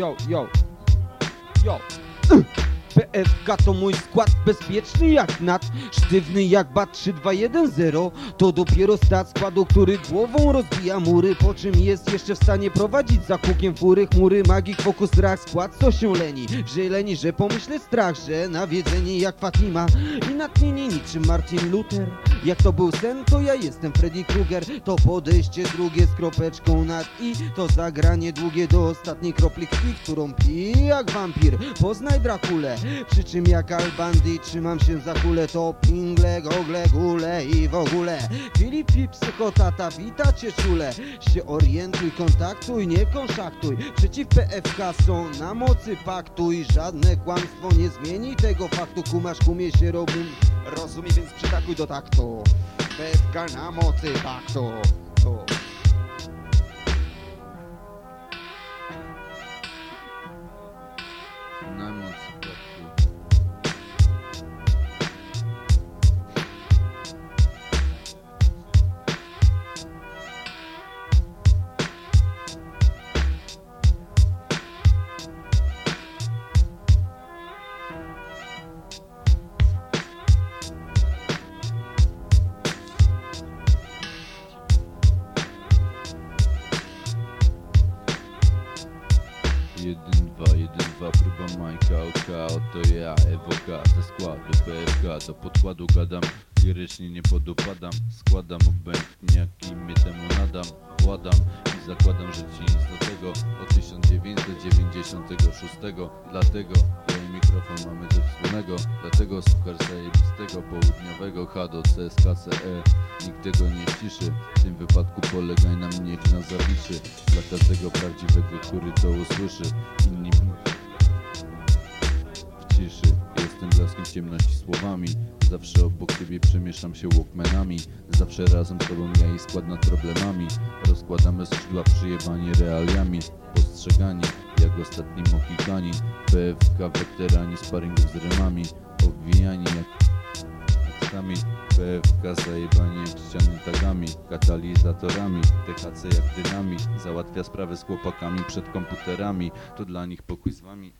Yo, yo, yo. PFK to mój skład bezpieczny jak nat Sztywny jak bat 3-2-1-0 To dopiero stat składu, który głową rozbija mury. Po czym jest jeszcze w stanie prowadzić za hukiem fury Chmury, magik, fokus, strach, skład co się leni. Że leni, że pomyślę strach, że nawiedzenie jak Fatima. I natchnienie niczym Martin Luther Jak to był sen, to ja jestem Freddy Krueger. To podejście drugie z kropeczką nad i. To zagranie długie do ostatniej kropli krwi Którą pij jak wampir. Poznaj Drakulę Przy czym jak Albandi trzymam się za kulę. To pingle, gogle, gule i w ogóle. Filip i psychotata, wita cię czule. Się orientuj, kontaktuj, nie konszaktuj. Przeciw PFK są na mocy paktu I żadne kłamstwo nie zmieni tego faktu. Kumasz, kumie się robi Rozumie, więc przytakuj do taktu PFK na mocy paktu to. Na mocy praktyki. Jeden, dwa, jeden, dwa, próba Majka, oka, oto ja, ewoka, ze składu PFK, do podkładu gadam, lirycznie nie podupadam, składam obojętnie jak imię temu nadam, władam i zakładam, że ci nic do tego, od 1996, dlatego ja i mikrofon mamy coś wspólnego, dlatego słuchasz zajebistego południowego H do CSKCE, nikt tego nie ciszy, w tym wypadku polegaj na mnie, zapiszy, dla każdego prawdziwego, który to usłyszy, inni w ciszy. Jestem blaskiem ciemności słowami. Zawsze obok ciebie przemieszczam się walkmanami. Zawsze razem z tobą ja i skład nad problemami. Rozkładamy skrzydła przyjebani realiami. Postrzegani jak ostatni mohikani. PFK weterani sparingów z rymami Obwijani jak sami PFK zajebani jak ściany tagami Katalizatorami THC jak dynamit Załatwia sprawy z chłopakami przed komputerami To dla nich pokój z wami